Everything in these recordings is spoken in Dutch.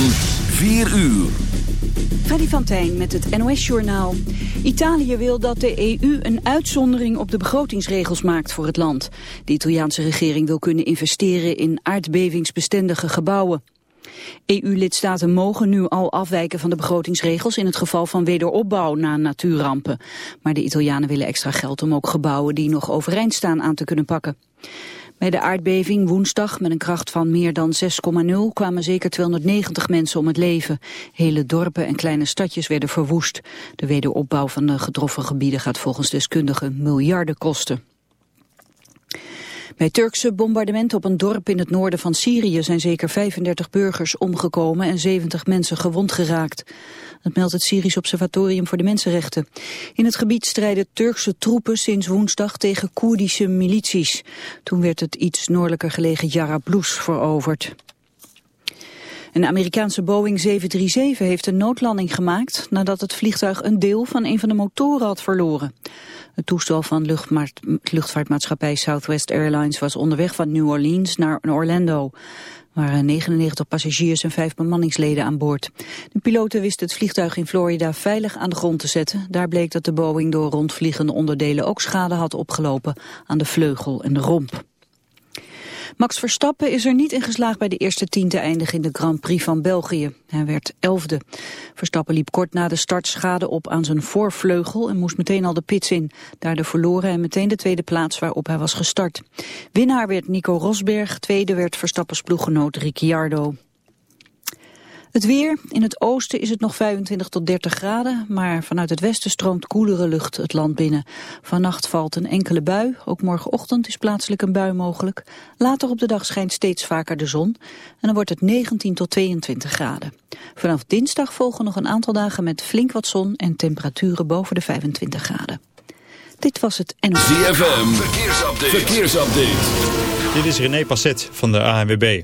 van 4 uur. Freddy van Tijn met het NOS-journaal. Italië wil dat de EU een uitzondering op de begrotingsregels maakt voor het land. De Italiaanse regering wil kunnen investeren in aardbevingsbestendige gebouwen. EU-lidstaten mogen nu al afwijken van de begrotingsregels in het geval van wederopbouw na natuurrampen. Maar de Italianen willen extra geld om ook gebouwen die nog overeind staan aan te kunnen pakken. Bij de aardbeving woensdag met een kracht van meer dan 6,0 kwamen zeker 290 mensen om het leven. Hele dorpen en kleine stadjes werden verwoest. De wederopbouw van de getroffen gebieden gaat volgens deskundigen miljarden kosten. Bij Turkse bombardementen op een dorp in het noorden van Syrië zijn zeker 35 burgers omgekomen en 70 mensen gewond geraakt. Dat meldt het Syrisch Observatorium voor de Mensenrechten. In het gebied strijden Turkse troepen sinds woensdag tegen Koerdische milities. Toen werd het iets noordelijker gelegen Jarablus veroverd. Een Amerikaanse Boeing 737 heeft een noodlanding gemaakt nadat het vliegtuig een deel van een van de motoren had verloren. Het toestel van luchtvaartmaatschappij Southwest Airlines was onderweg van New Orleans naar Orlando. Er waren 99 passagiers en vijf bemanningsleden aan boord. De piloten wisten het vliegtuig in Florida veilig aan de grond te zetten. Daar bleek dat de Boeing door rondvliegende onderdelen ook schade had opgelopen aan de vleugel en de romp. Max Verstappen is er niet in geslaagd bij de eerste tien te eindigen in de Grand Prix van België. Hij werd elfde. Verstappen liep kort na de start schade op aan zijn voorvleugel en moest meteen al de pits in. Daardoor verloren hij meteen de tweede plaats waarop hij was gestart. Winnaar werd Nico Rosberg, tweede werd Verstappens ploeggenoot Ricciardo. Het weer. In het oosten is het nog 25 tot 30 graden, maar vanuit het westen stroomt koelere lucht het land binnen. Vannacht valt een enkele bui, ook morgenochtend is plaatselijk een bui mogelijk. Later op de dag schijnt steeds vaker de zon en dan wordt het 19 tot 22 graden. Vanaf dinsdag volgen nog een aantal dagen met flink wat zon en temperaturen boven de 25 graden. Dit was het en. ZFM, verkeersupdate. verkeersupdate. Dit is René Passet van de ANWB.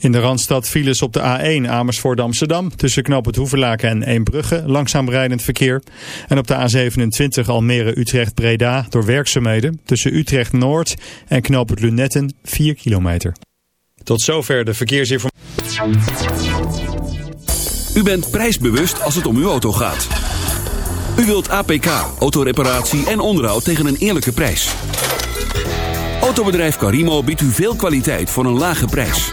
In de Randstad files op de A1 Amersfoort Amsterdam tussen Knoop het Hoevelaken en Eembrugge langzaam rijdend verkeer. En op de A27 Almere Utrecht Breda door werkzaamheden tussen Utrecht Noord en Knoop het Lunetten 4 kilometer. Tot zover de verkeersinformatie. U bent prijsbewust als het om uw auto gaat. U wilt APK, autoreparatie en onderhoud tegen een eerlijke prijs. Autobedrijf Carimo biedt u veel kwaliteit voor een lage prijs.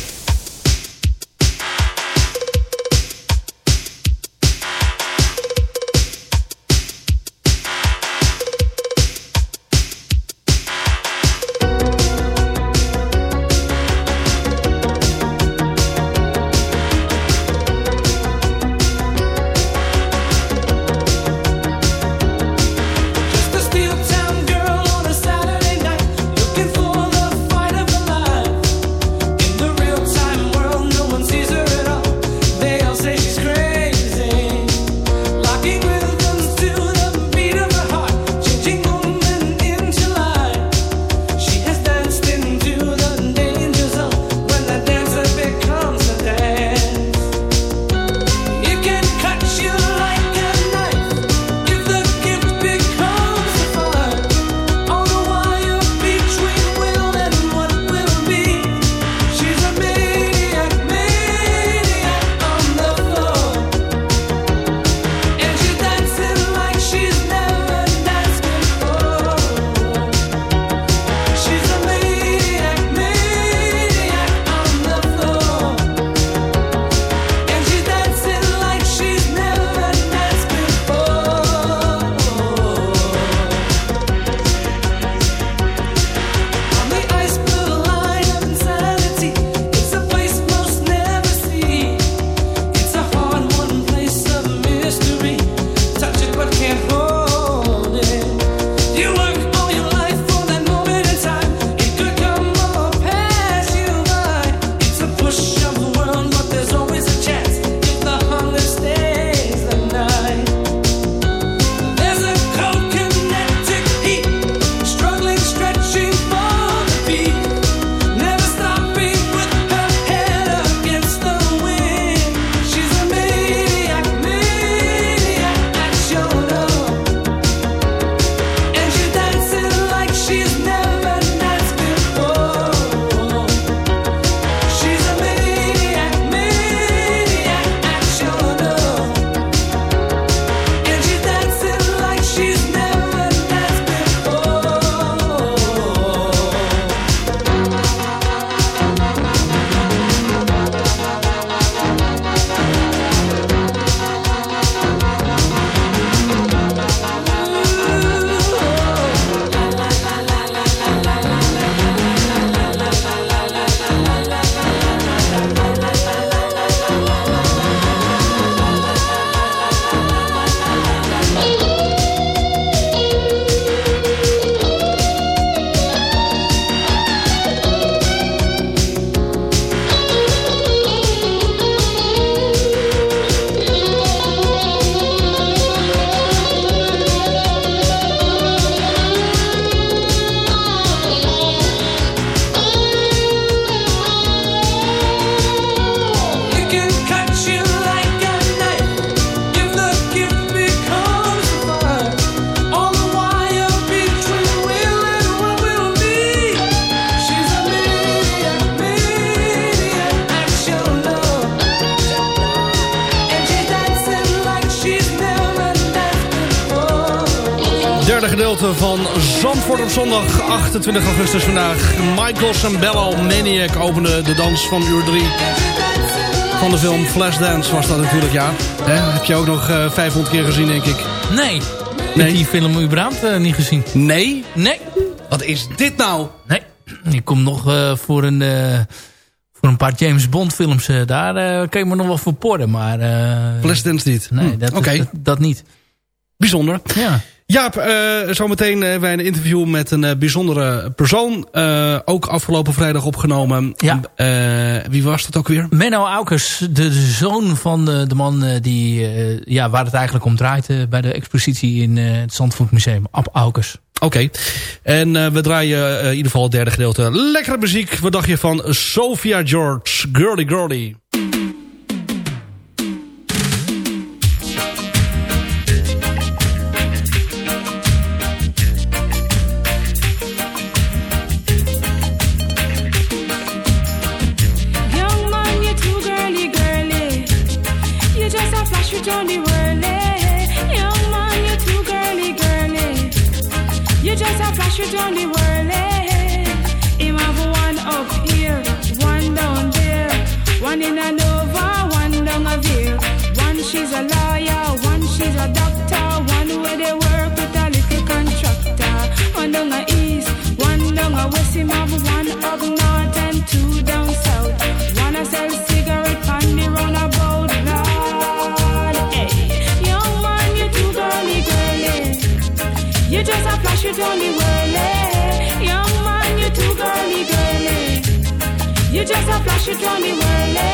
28 augustus vandaag. Michael Sambello, Maniac, opende de dans van uur 3 van de film Flashdance was dat natuurlijk, ja. Heb je ook nog eh 500 keer gezien, denk ik. Nee. Nee. heb die film überhaupt eh, niet gezien. Nee? Nee. Wat is dit nou? Nee. Ik kom nog eh, voor, een, eh, voor een paar James Bond films. eh, daar eh kan je me nog wel voor porren. Maar eh, Flashdance niet. nee, Hm, dat, dat, dat niet. bijzonder. Ja. Jaap, eh, zometeen hebben wij een interview met een eh, bijzondere persoon. Eh, ook afgelopen vrijdag opgenomen. Ja. Eh, wie was dat ook weer? Menno Aukers, de, zoon van de, de man eh, die, eh, ja, waar het eigenlijk om draait eh, bij de expositie in eh, het Zandvoortmuseum. Ab Aukers. Oké. En eh, we draaien eh, in ieder geval het derde gedeelte. Lekkere muziek. Wat dacht je van Sophia George? Girly Girly. Young man, you're too girly, girly. You just a. Him have one up here, one down there, one in one down a. One she's a lawyer, one she's a doctor, one where they work with a little contractor. One down a east, one down a west. Him have one up north and two down just a flash it on the whirly. Young man, you too girly, girly. You just a flash it on the whirly.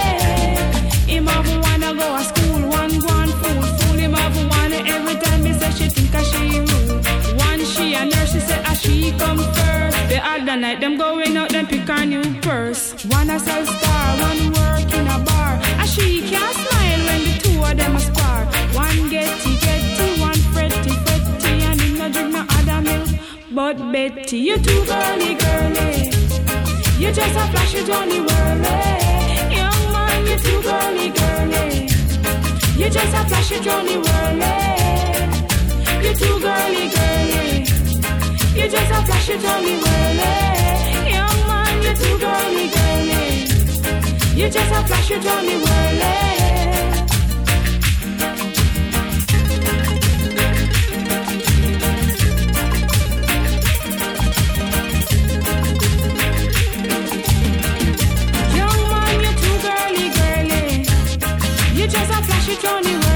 Him have wanna go to school, one go on fool, fool him have one every time he say she think a she rude. One she a nurse, she say a she come first. The other night them going out, them pick a new purse. One a sell star, one work in a bar. A she can't smile when the two of them a spar. One get But Betty, you too girly girly. You just a flash it on the whirly. Young man, you too girly girly. You just a flash it on the whirly. You too girly girly. You just a flash it on the whirly. Young man, you too girly girly. You just a flash it on the Johnny.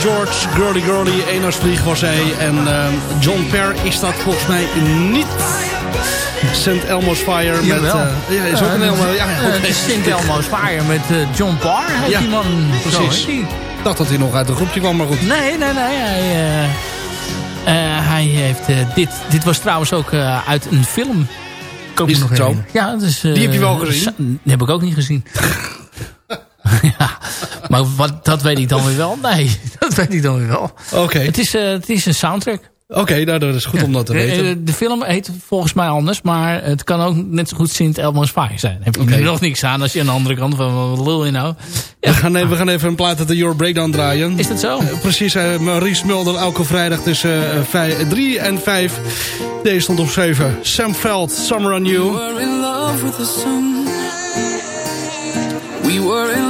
George, Girly Girly, Eenarsvlieg was hij. En ehm, John Per is dat volgens mij niet. St. Elmo's Fire met... Jawel. eh, ja, is ook een Eh, Elmo. Ja, eh, St. Elmo's Fire met eh, John Parr. Ja, die man. Zo precies. die. Ik dacht dat hij nog uit een groepje kwam, maar goed. Nee, nee, nee. Hij, eh, eh, hij heeft eh, dit... Dit was trouwens ook eh, uit een film. Is nog het zo? Ja, dus, eh, Die heb je wel gezien? Die heb ik ook niet gezien. Maar wat, dat weet ik dan weer wel. Nee, dat weet ik dan weer wel. Oké, Het, is, eh, het is een soundtrack. oké, nou, dat is goed om dat te De- weten. eh, De film heet volgens mij anders, maar het kan ook net zo goed Sint Elmo's Fire zijn. Heb je er nog niks aan als je aan de andere kant van wat lul je nou? We, gaan, even- we gaan even een plaat uit de Your Breakdown draaien. Is dat zo? Eh, Precies, uh, Maurice Mulder elke vrijdag tussen 3 en 5. Deze stond op 7. Sam Veld, Summer on You. were in love with the sun. We were in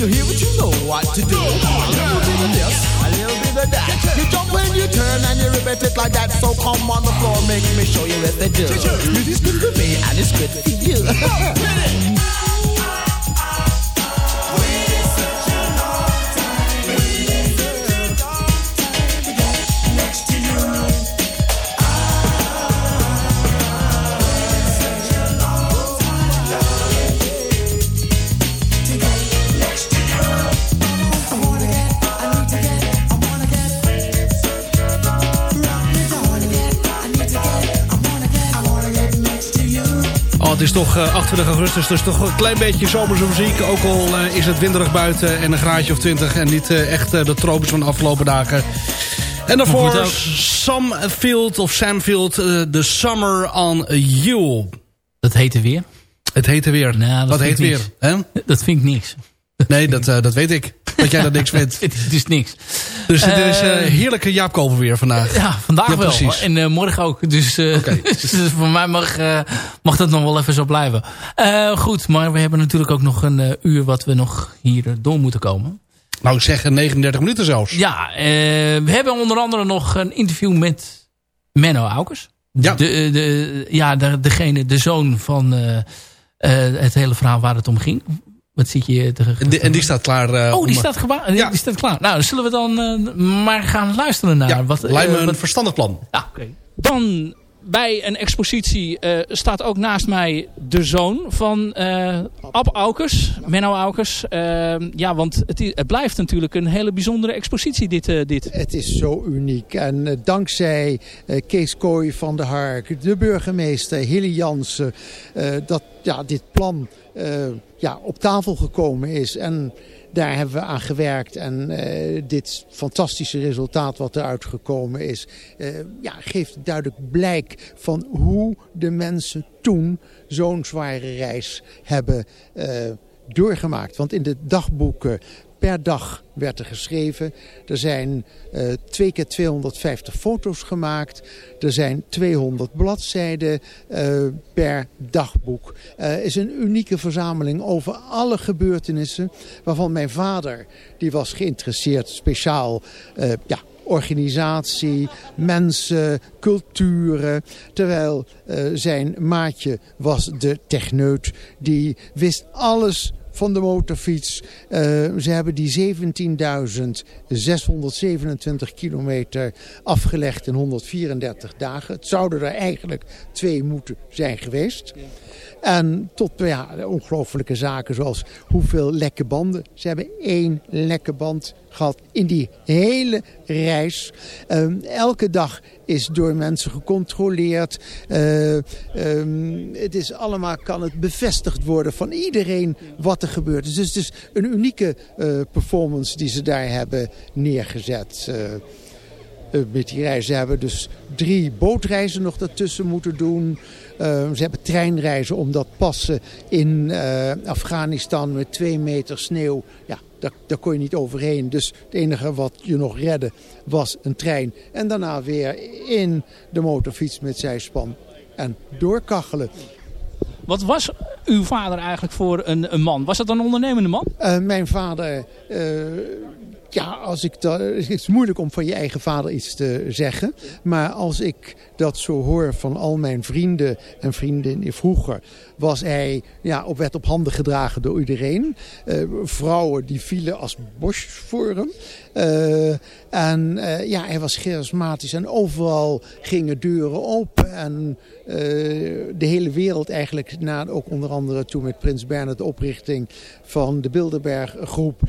you hear what you know what to do. A little bit of this, a little bit of that. You jump and you turn and you repeat it like that. So come on the floor, make me show you what they do. It's good for me and it's good for you. Het is toch eh, 28 augustus, dus toch een klein beetje zomerse muziek. Ook al eh, is het winderig buiten en een graadje of 20 en niet eh, echt eh, de tropisch van de afgelopen dagen. En daarvoor goed ook. Samfield of Samfield, eh, The Summer on You. Dat heette weer. Het heette weer. Nou, dat Wat heet weer? Hè? Dat vind ik niks. Nee, dat, eh, dat weet ik. Dat jij dat niks vindt. Het is niks. Dus het is eh, Eh, heerlijke Jaap Koper weer vandaag. Ja, vandaag Ja, wel. precies. En eh, morgen ook. Dus, eh, dus voor mij mag, mag dat nog wel even zo blijven. Goed, maar we hebben natuurlijk ook nog een uur wat we nog hier door moeten komen. Nou, ik zeg eh, 39 minuten zelfs. Ja, we hebben onder andere nog een interview met Menno Aukers. Ja. De, de, ja, de, degene, de zoon van het hele verhaal waar het om ging. Wat zit je te... En die, en die staat klaar. eh, Oh, die staat, Ja. die staat klaar. Nou, zullen we dan eh, maar gaan luisteren naar... Ja, wat, lijkt me een wat- verstandig plan. Ja, oké. Dan bij een expositie eh, staat ook naast mij de zoon van eh Ab Aukers, Menno Aukers. Eh, ja, want het, het blijft natuurlijk een hele bijzondere expositie dit. eh, dit. Het is zo uniek. En dankzij Kees Kooi van de Hark, de burgemeester Hilly Jansen, dat ja, dit plan ja, op tafel gekomen is. En daar hebben we aan gewerkt. En eh, dit fantastische resultaat wat eruit gekomen is, eh, ja, geeft duidelijk blijk van hoe de mensen toen zo'n zware reis hebben eh, doorgemaakt. Want in de dagboeken per dag werd er geschreven. Er zijn eh twee keer 250 foto's gemaakt. Er zijn 200 bladzijden eh, per dagboek. Het is een unieke verzameling over alle gebeurtenissen. Waarvan mijn vader, die was geïnteresseerd speciaal... eh, ja, organisatie, mensen, culturen. Terwijl eh, zijn maatje was de techneut. Die wist alles van de motorfiets. Eh, ze hebben die 17.627 kilometer afgelegd in 134 dagen. Het zouden er eigenlijk twee moeten zijn geweest. En tot ja, ongelofelijke zaken zoals hoeveel lekke banden. Ze hebben één lekke band gehad in die hele reis. Ehm, elke dag is door mensen gecontroleerd. Eh, ehm, het is allemaal, kan het bevestigd worden van iedereen wat er gebeurd is. Dus het is een unieke eh, performance die ze daar hebben neergezet. eh, eh, met die reis. Ze hebben dus drie bootreizen nog daartussen moeten doen. Eh, ze hebben treinreizen omdat passen in eh, Afghanistan met twee meter sneeuw. Ja, daar, daar kon je niet overheen. Dus het enige wat je nog redde was een trein. En daarna weer in de motorfiets met zijspan en doorkachelen. Wat was uw vader eigenlijk voor een, een man? Was dat een ondernemende man? Eh, mijn vader, eh, ja, als ik dat, het is moeilijk om van je eigen vader iets te zeggen. Maar als ik dat zo hoor van al mijn vrienden en vriendinnen vroeger, was hij ja, op werd op handen gedragen door iedereen. Eh, vrouwen die vielen als bos voor hem. Eh, en eh, ja, hij was charismatisch en overal gingen deuren open. En de hele wereld eigenlijk, na, ook onder andere toen met Prins Bernhard de oprichting van de Bilderberg groep.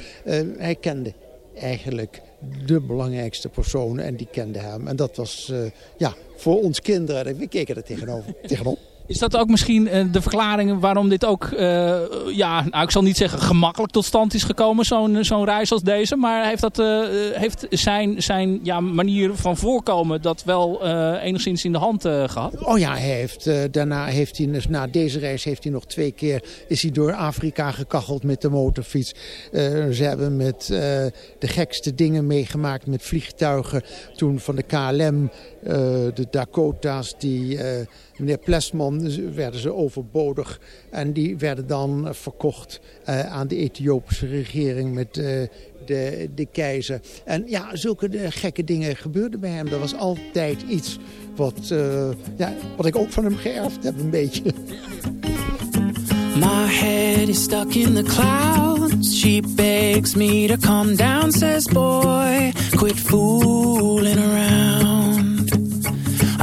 hij kende eigenlijk de belangrijkste personen en die kenden hem. En dat was eh, ja, voor ons kinderen, we keken er tegenover, tegenop. Is dat ook misschien eh, de verklaring waarom dit ook, eh, ja, nou, ik zal niet zeggen gemakkelijk tot stand is gekomen, zo'n zo'n reis als deze. Maar heeft, dat, eh, heeft zijn, zijn ja, manier van voorkomen dat wel eh, enigszins in de hand eh, gehad? Oh ja, hij heeft, eh, daarna heeft hij, dus na deze reis heeft hij nog twee keer is hij door Afrika gekacheld met de motorfiets. Eh, ze hebben met eh, de gekste dingen meegemaakt met vliegtuigen. Toen van de KLM, eh, de Dakota's, die eh, meneer Plesman werden ze overbodig. En die werden dan verkocht eh, aan de Ethiopische regering met eh, de, de keizer. En ja, zulke eh, gekke dingen gebeurden bij hem. Dat was altijd iets wat, eh, ja, wat ik ook van hem geërfd heb een beetje. My head is stuck in the clouds. She begs me to calm down, says, Boy, quit fooling around.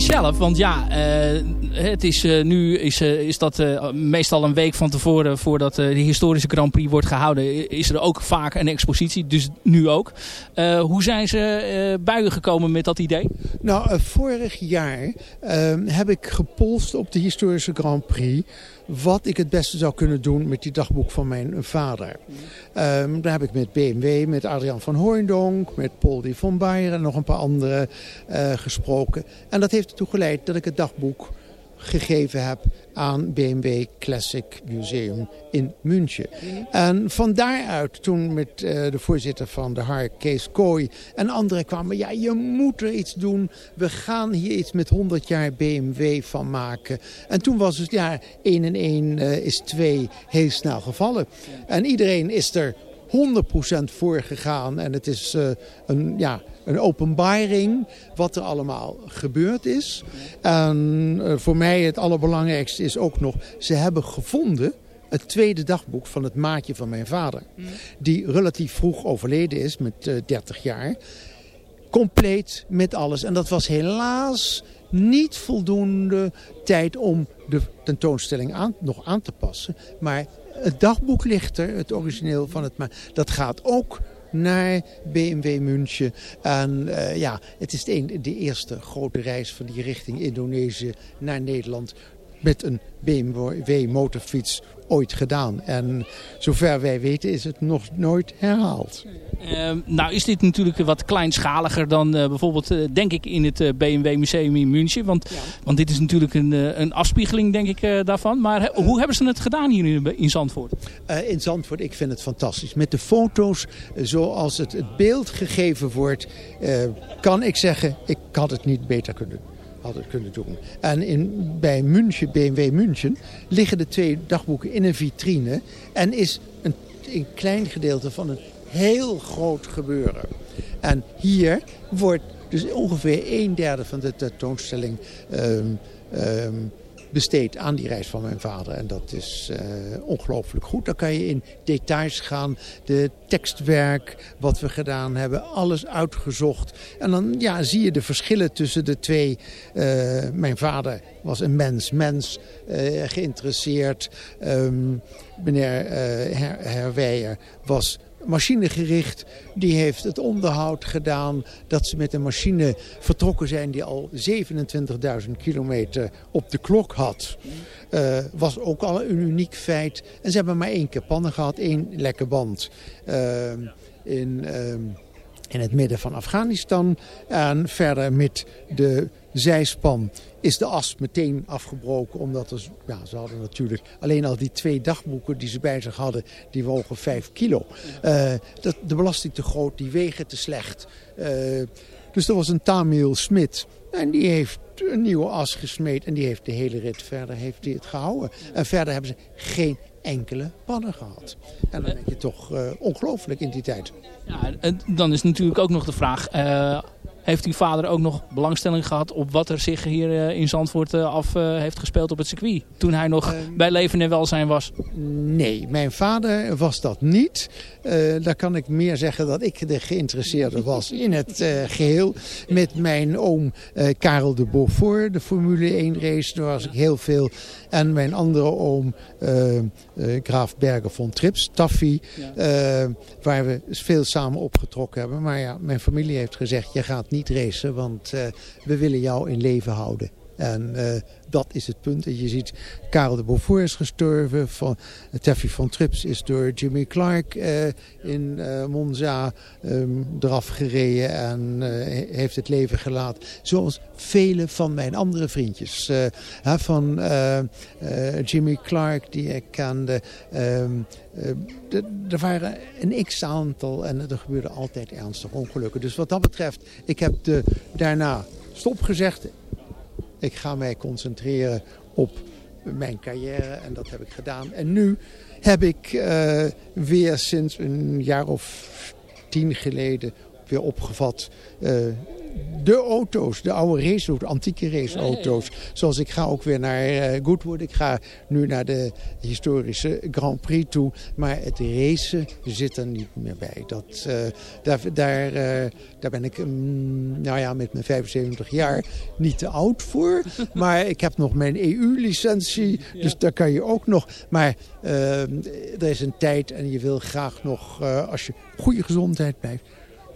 zelf. Want ja, eh, het is, eh, nu is, eh, is dat eh, meestal een week van tevoren... voordat eh, de historische Grand Prix wordt gehouden... is er ook vaak een expositie. Dus nu ook. Eh, hoe zijn ze eh u gekomen met dat idee? Nou, eh, vorig jaar ehm, heb ik gepolst op de historische Grand Prix wat ik het beste zou kunnen doen met die dagboek van mijn vader. Ehm, daar heb ik met BMW, met Adriaan van Hooijdonk, met Paul de von Bayer en nog een paar anderen eh, gesproken. En dat heeft ertoe geleid dat ik het dagboek gegeven heb aan BMW Classic Museum in München. En van daaruit toen met eh, de voorzitter van de HAR, Kees Kooi en anderen kwamen... ja, je moet er iets doen. We gaan hier iets met 100 jaar BMW van maken. En toen was het, ja, 1 en 1 eh, is 2 heel snel gevallen. En iedereen is er 100% voor gegaan. En het is eh, een, ja, een openbaring wat er allemaal gebeurd is. En eh, voor mij het allerbelangrijkste is ook nog... ze hebben gevonden het tweede dagboek van het maatje van mijn vader. Die relatief vroeg overleden is met eh 30 jaar. Compleet met alles. En dat was helaas niet voldoende tijd om de tentoonstelling aan, nog aan te passen. Maar het dagboek ligt er, het origineel van het... ma- Dat gaat ook naar BMW München. En eh, ja, het is de eerste grote reis van die richting Indonesië naar Nederland. met een BMW motorfiets ooit gedaan. En zover wij weten is het nog nooit herhaald. Ehm, nou is dit natuurlijk wat kleinschaliger dan eh, bijvoorbeeld, eh, denk ik, in het eh, BMW Museum in München. Want, want dit is natuurlijk een, een afspiegeling, denk ik, eh, daarvan. Maar he- hoe hebben ze het gedaan hier in, in Zandvoort? Eh, in Zandvoort, ik vind het fantastisch. Met de foto's zoals het, het beeld gegeven wordt, eh, kan ik zeggen, ik had het niet beter kunnen, had het kunnen doen. En in, bij München, BMW München, liggen de twee dagboeken in een vitrine en is een, een klein gedeelte van een heel groot gebeuren. En hier wordt dus ongeveer een derde van de tentoonstelling ehm, ehm, besteed aan die reis van mijn vader. En dat is eh, ongelooflijk goed. Dan kan je in details gaan. De tekstwerk, wat we gedaan hebben, alles uitgezocht. En dan ja, zie je de verschillen tussen de twee. Eh, mijn vader was een mens, mens, eh, geïnteresseerd. Ehm, meneer Her Herwijer was machinegericht. Die heeft het onderhoud gedaan dat ze met een machine vertrokken zijn die al 27.000 kilometer op de klok had. Eh, was ook al een uniek feit. En ze hebben maar één keer pannen gehad, één lekke band. Eh, in, eh, in het midden van Afghanistan. En verder met de zijspan is de as meteen afgebroken. Omdat er, ja, ze hadden natuurlijk alleen al die twee dagboeken die ze bij zich hadden. Die wogen 5 kilo. Eh, dat, de belasting te groot, die wegen te slecht. Eh, dus er was een Tamil Smit. En die heeft een nieuwe as gesmeed. En die heeft de hele rit verder heeft hij het gehouden. En verder hebben ze geen enkele pannen gehad. En dan denk je toch eh, ongelooflijk in die tijd. Ja, en dan is natuurlijk ook nog de vraag... eh, heeft uw vader ook nog belangstelling gehad op wat er zich hier eh, in Zandvoort eh, af eh, heeft gespeeld op het circuit? Toen hij nog bij leven en welzijn was. Nee, mijn vader was dat niet. Daar kan ik meer zeggen dat ik de geïnteresseerde was in het eh, geheel. Met mijn oom Karel de Beaufort, de Formule 1 race, daar was ik heel veel. En mijn andere oom, Graaf Berger von Trips, Taffy, waar we veel samen opgetrokken hebben. Maar ja, mijn familie heeft gezegd, je gaat niet racen, want eh, we willen jou in leven houden. En eh, dat is het punt. En je ziet, Karel de Beaufort is gestorven. Van, Taffy van Trips is door Jimmy Clark eh, in eh, Monza ehm, eraf gereden en he- heeft het leven gelaten. Zoals vele van mijn andere vriendjes. Hè, van Jimmy Clark, die ik kende. Ehm, eh, er waren een x-aantal en er gebeurde altijd ernstige ongelukken. Dus wat dat betreft, ik heb de, daarna stopgezegd. Ik ga mij concentreren op mijn carrière en dat heb ik gedaan. En nu heb ik eh, weer sinds een jaar of tien geleden weer opgevat eh, de auto's, de oude raceauto's, antieke raceauto's. Zoals ik ga ook weer naar eh, Goodwood. Ik ga nu naar de historische Grand Prix toe. Maar het racen zit er niet meer bij. Dat, eh, daar, daar, eh, daar ben ik, mm, nou ja, met mijn 75 jaar niet te oud voor. maar ik heb nog mijn EU-licentie. Dus daar kan je ook nog. Maar er is een tijd en je wil graag nog, als je goede gezondheid blijft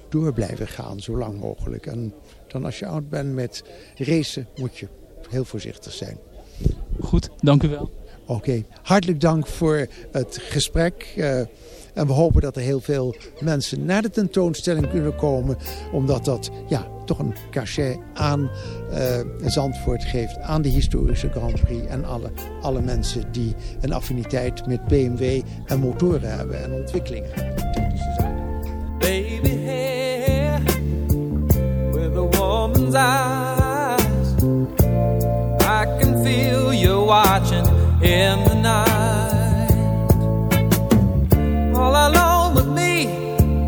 door blijven gaan, zo lang mogelijk. En dan als je oud bent met racen, moet je heel voorzichtig zijn. Goed, dank u wel. Oké, hartelijk dank voor het gesprek. eh, en we hopen dat er heel veel mensen naar de tentoonstelling kunnen komen. Omdat dat ja, toch een cachet aan eh, Zandvoort geeft. Aan de historische Grand Prix. En alle, alle mensen die een affiniteit met BMW en motoren hebben. En ontwikkelingen. Baby woman's eyes. I can feel you watching in the night. All alone with me,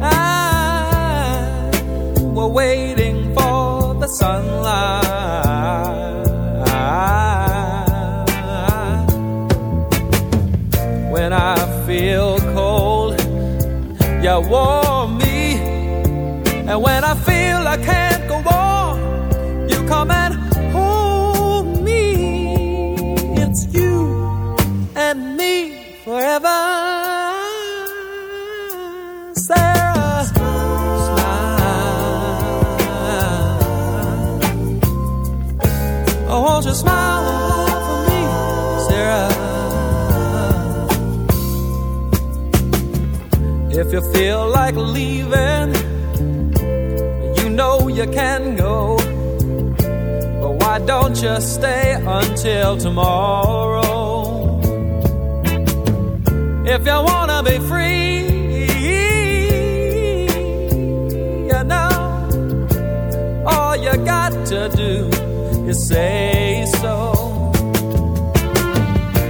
I were waiting for the sunlight. When I feel cold you warm me. And when I feel I can't If you feel like leaving, you know you can go. But why don't you stay until tomorrow? If you wanna be free, you know, all you got to do is say so.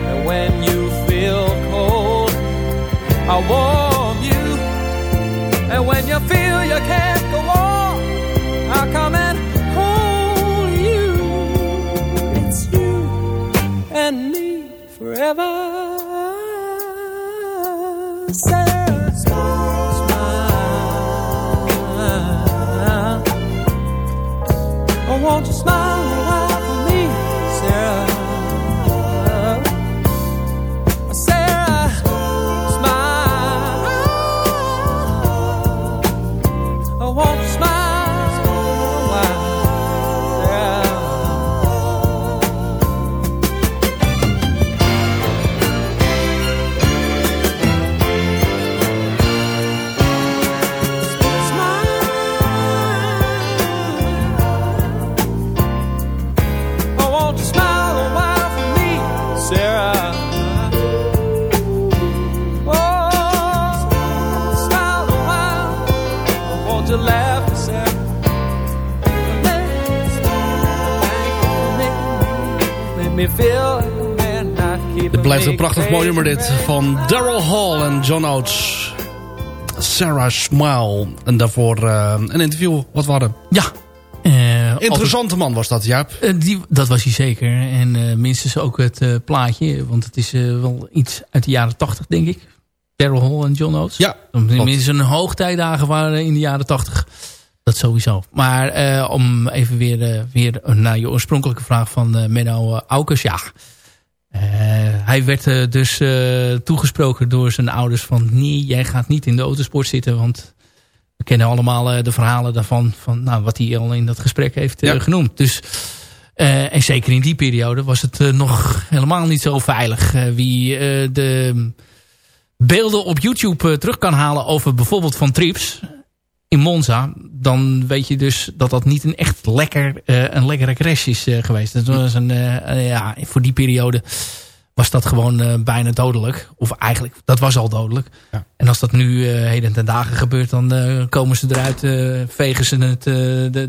And when you feel cold, I'll warm you. And when you feel you can't Het blijft een prachtig mooi nummer dit. Van Daryl Hall en John Oates. Sarah Smile. En daarvoor eh, een interview wat we hadden. Ja. Eh, Interessante man was dat, Jaap. Eh, die, dat was hij zeker. En minstens ook het plaatje. Want het is wel iets uit de jaren tachtig, denk ik. Daryl Hall en John Oates. Ja, Minstens een hoogtijdagen waren in de jaren tachtig. Dat sowieso. Maar om even weer, weer naar je oorspronkelijke vraag van Menno Aukers. Ja, hij werd eh, dus eh, toegesproken door zijn ouders van... nee, jij gaat niet in de autosport zitten, want... We kennen allemaal eh, de verhalen daarvan, van nou, wat hij al in dat gesprek heeft eh, Ja. genoemd. Dus, eh, en zeker in die periode was het eh, nog helemaal niet zo veilig. Eh, wie eh, de beelden op YouTube eh, terug kan halen over bijvoorbeeld van Trips in Monza, dan weet je dus dat dat niet een echt lekker, eh, een lekkere crash is eh, geweest. Dat was een, eh, ja, voor die periode was dat gewoon bijna dodelijk. Of eigenlijk, dat was al dodelijk. Ja. En als dat nu heden ten dagen gebeurt, dan komen ze eruit, vegen ze het, de,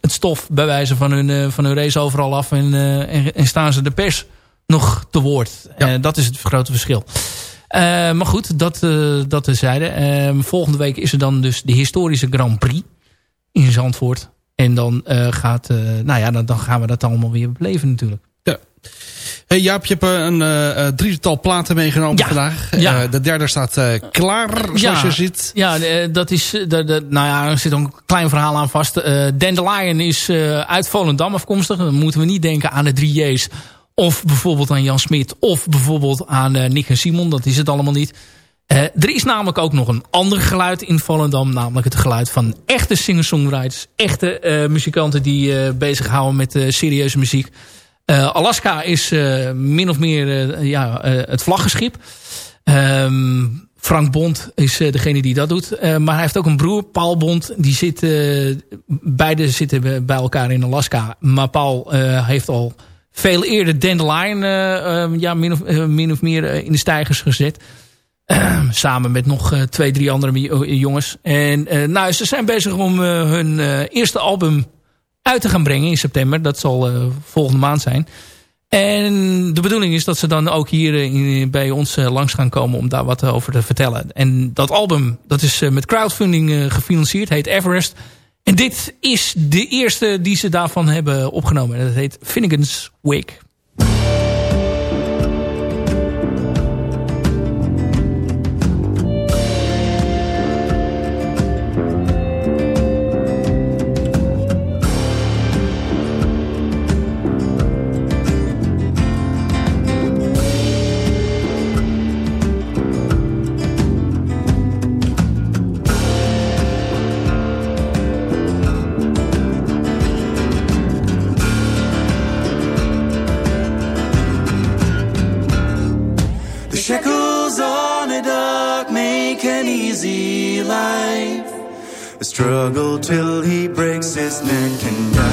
het stof bij wijze van hun, van hun race overal af en, en, en staan ze de pers nog te woord. Eh, dat is het grote verschil. Eh, maar goed, dat, eh dat terzijde. Eh, volgende week is er dan dus de historische Grand Prix in Zandvoort. En dan, eh, gaat, nou ja, dan, dan gaan we dat allemaal weer beleven natuurlijk. Hey Jaap, je hebt een drietal platen meegenomen Ja. vandaag. Ja. De derde staat klaar, zoals je ziet. Ja, dat is, de, de, nou ja, er zit een klein verhaal aan vast. Dandelion is uit Volendam afkomstig. Dan moeten we niet denken aan de drie J's. Of bijvoorbeeld aan Jan Smit. Of bijvoorbeeld aan eh, Nick en Simon. Dat is het allemaal niet. Eh, er is namelijk ook nog een ander geluid in Volendam. Namelijk het geluid van echte singer-songwriters. Echte eh, muzikanten die bezighouden met serieuze muziek. Alaska is min of meer ja, het vlaggenschip. Ehm, Frank Bond is degene die dat doet. Maar hij heeft ook een broer, Paul Bond. Die zit, eh, beide zitten bij elkaar in Alaska. Maar Paul heeft al veel eerder Dandelion eh, ja, min, of, eh, min of meer in de stijgers gezet. Samen met nog twee, drie andere jo- jongens. En nou, ze zijn bezig om hun eerste album uit te gaan brengen in september. Dat zal volgende maand zijn. En de bedoeling is dat ze dan ook hier bij ons langs gaan komen om daar wat over te vertellen. En dat album, dat is met crowdfunding gefinancierd, heet Everest. En dit is de eerste die ze daarvan hebben opgenomen. En dat heet Finnegan's Wake. Struggle till he breaks his neck and dies.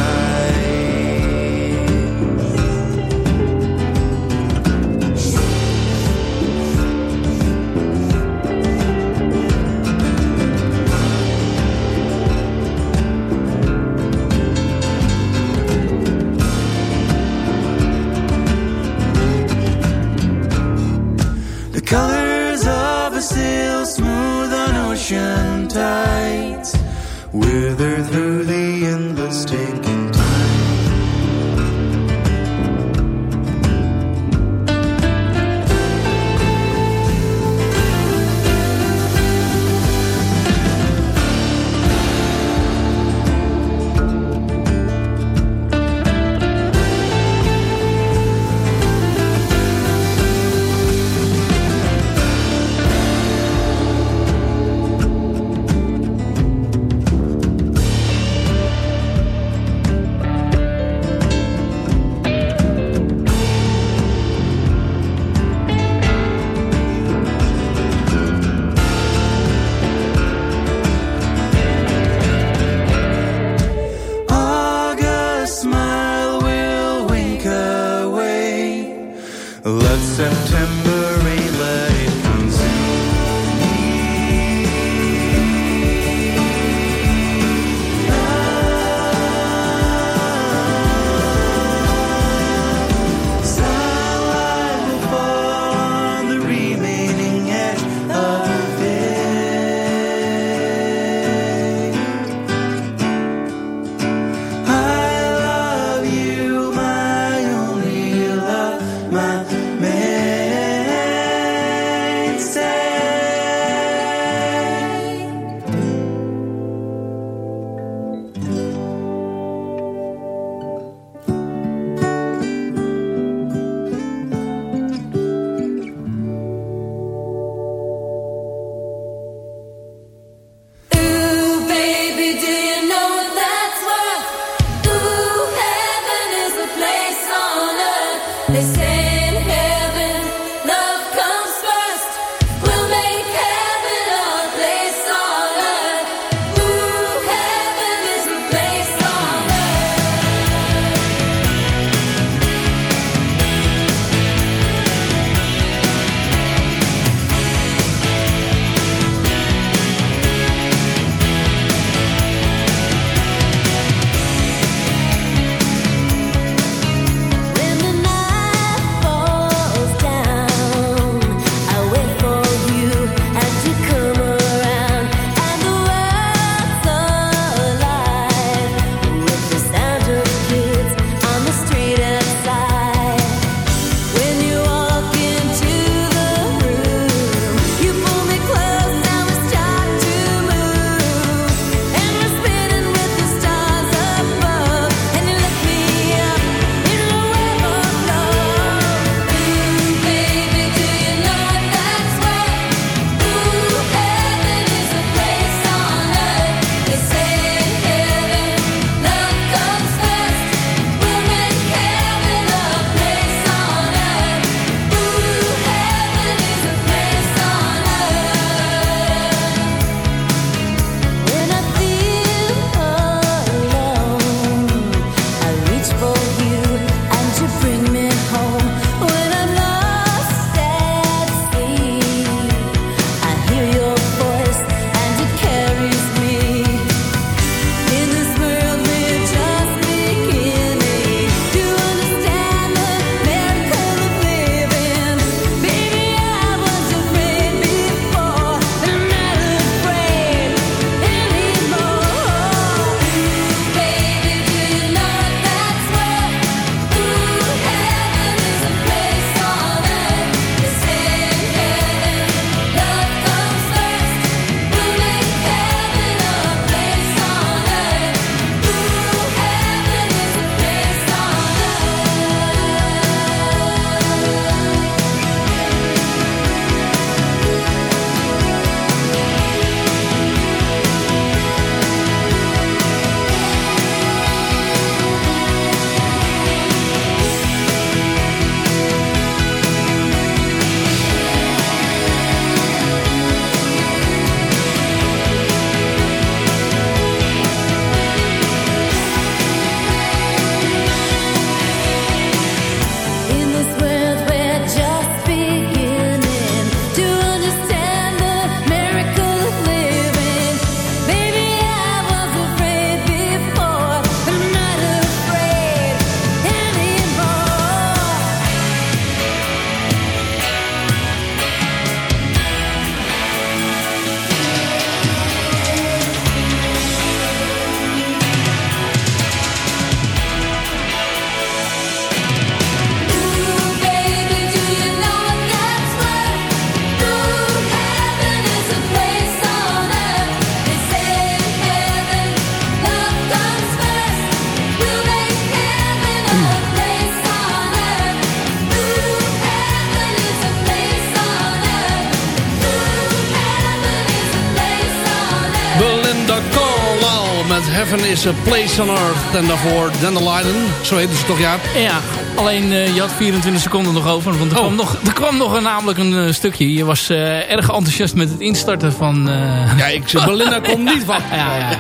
Eh, Place on Earth. En daarvoor Dandelion. Zo heette ze toch, ja? Ja, alleen eh, je had 24 seconden nog over. Want er, oh. kwam, nog, er kwam nog een, namelijk een eh, stukje. Je was erg enthousiast met het instarten van... Ja, ik, Belinda komt niet van. ja, ja.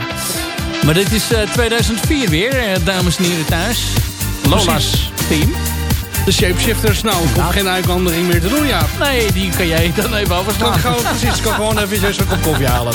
Maar dit is 2004 weer, dames en heren thuis. Lola's team. De Shapeshifters, nou, ik hoef geen uitwandering meer te doen, ja. Nee, die kan jij dan even overslaan. Gaan precies, ik kan gewoon even een kop koffie halen.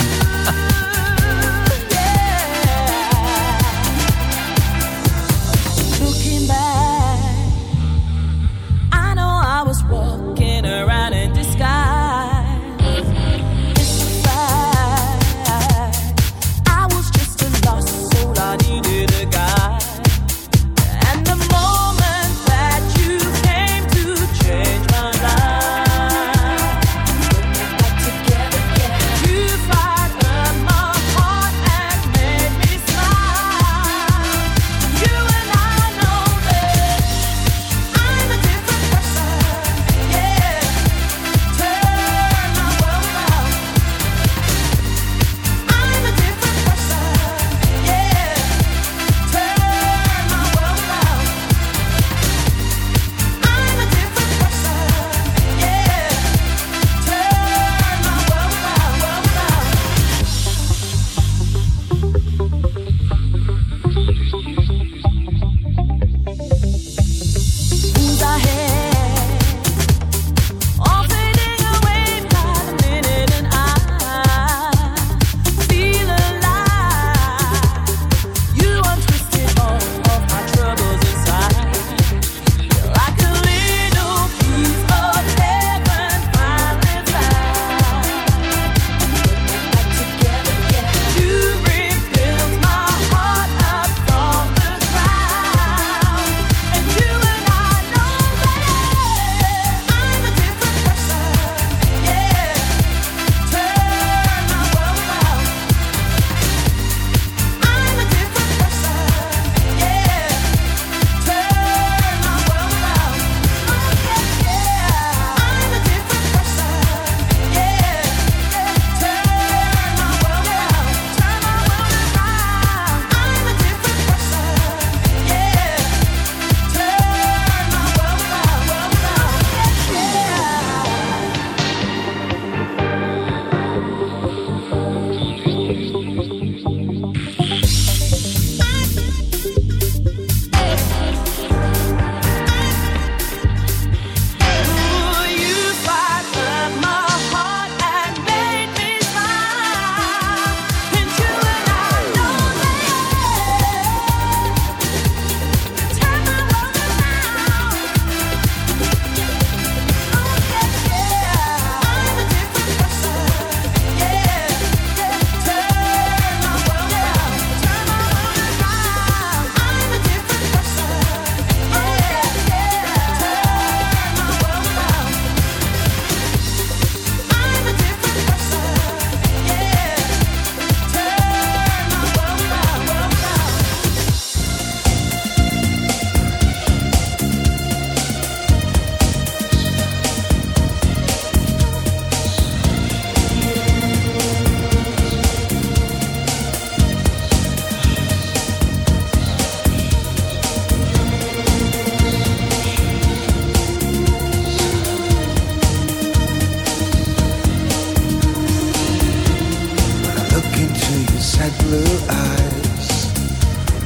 had blue eyes.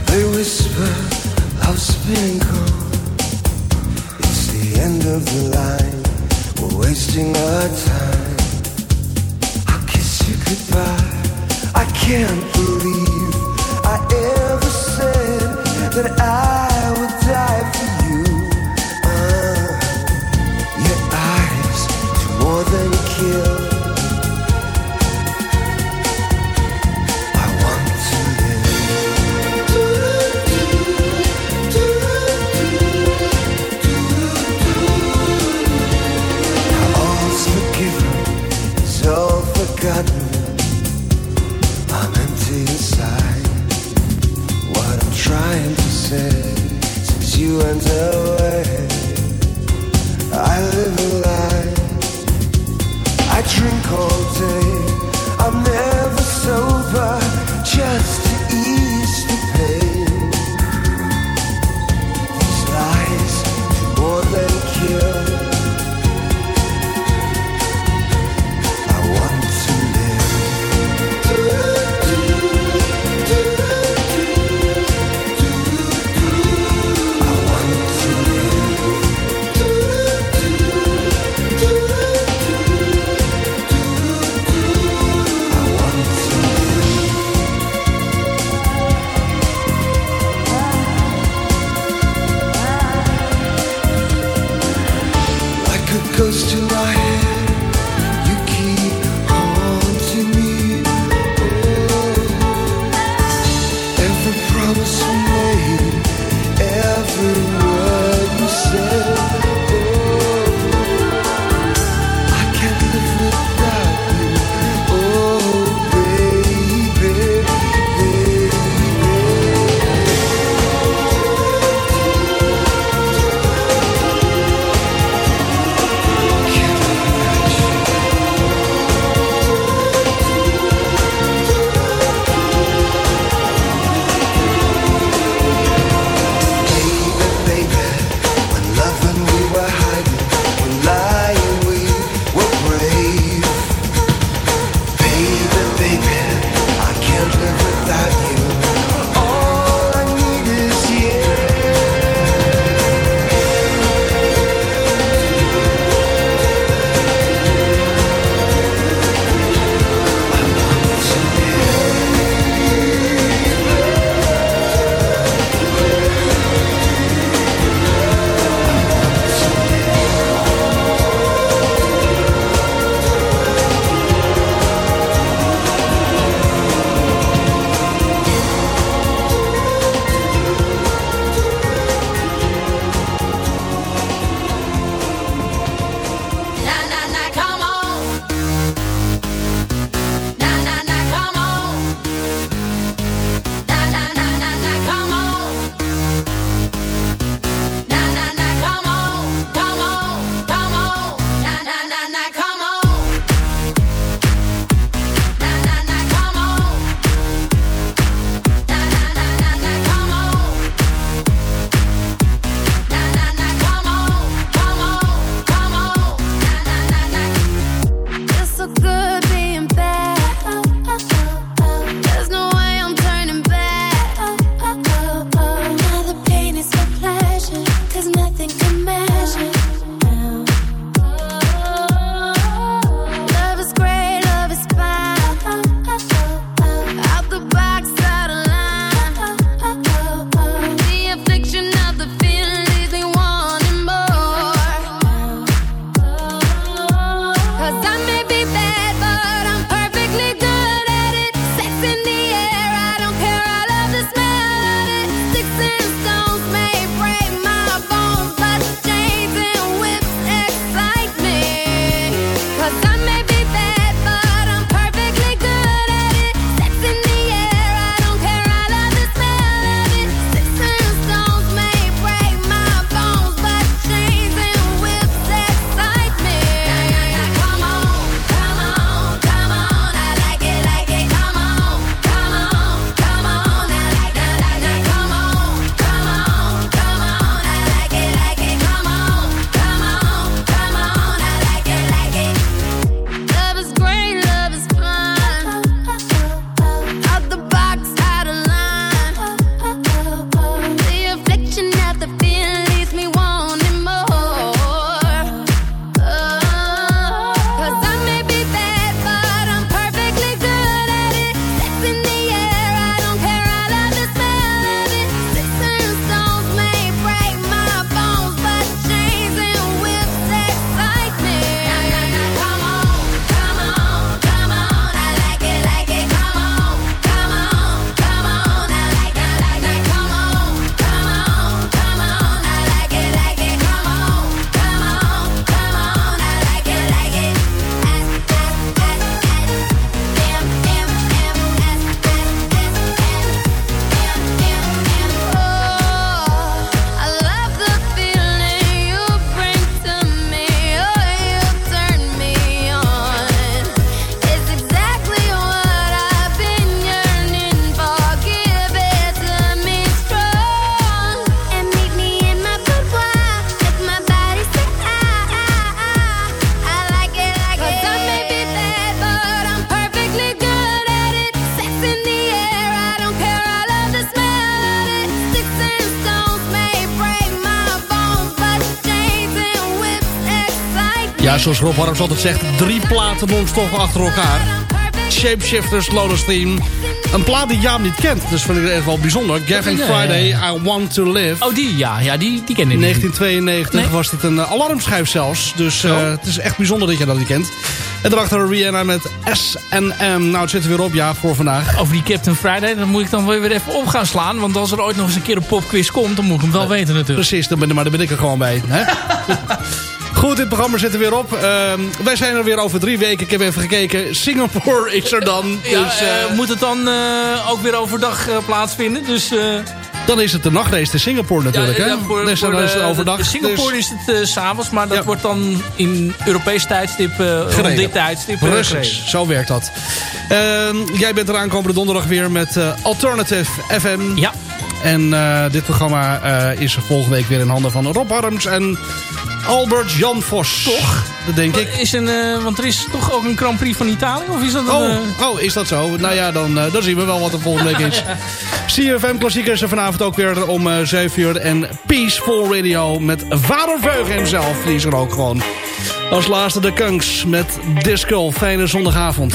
They whisper, love's been gone. It's the end of the line. We're wasting our time. I'll kiss you goodbye. I can't believe I ever said that I. Ja, zoals Rob Harms altijd zegt, drie platen non-stop achter elkaar. Shapeshifters, Lotus Theme. een plaat die Jaap niet kent. Dus vind ik echt wel bijzonder. Gavin Friday, I Want To Live. Oh, die, ja. Ja, die, die ken ik In niet. 1992 Nee. was dit een eh, alarmschijf zelfs. Dus eh, het is echt bijzonder dat je dat niet kent. En daarachter Rihanna met S&M. Nou, het zit er weer op, ja, voor vandaag. Over die Captain Friday, dan moet ik dan weer even op gaan slaan. Want als er ooit nog eens een keer een popquiz komt, dan moet ik hem wel weten natuurlijk. Precies, dan ben, maar dan ben ik er gewoon bij. Hè? Goed, dit programma zit er weer op. Ehm, wij zijn er weer over drie weken. Ik heb even gekeken. Singapore is er dan. Ja, dus, eh, eh, moet het dan eh, ook weer overdag plaatsvinden? Dus, dan is het de nachtrace in Singapore natuurlijk. ja, hè? ja, voor, dus voor dan is het overdag. de Singapore dus- is het s s'avonds, maar dat Ja. wordt dan in Europees tijdstip, eh rond dit tijdstip Precies, zo werkt dat. Ehm, jij bent er aankomende donderdag weer met Alternative FM. Ja. En dit programma is volgende week weer in handen van Rob Harms en Albert Jan Vos. Toch? Dat denk ik. Is een, eh, want er is toch ook een Grand Prix van Italië? Of is dat een, Oh, eh, oh, is dat zo? Nou ja, dan, eh, dan zien we wel wat er volgende week is. CFM Klassieker is er vanavond ook weer om eh 7 uur. En Peaceful Radio met Vader Veugen hemzelf. Die is er ook gewoon. Als laatste de Kunks met Disco. Fijne zondagavond.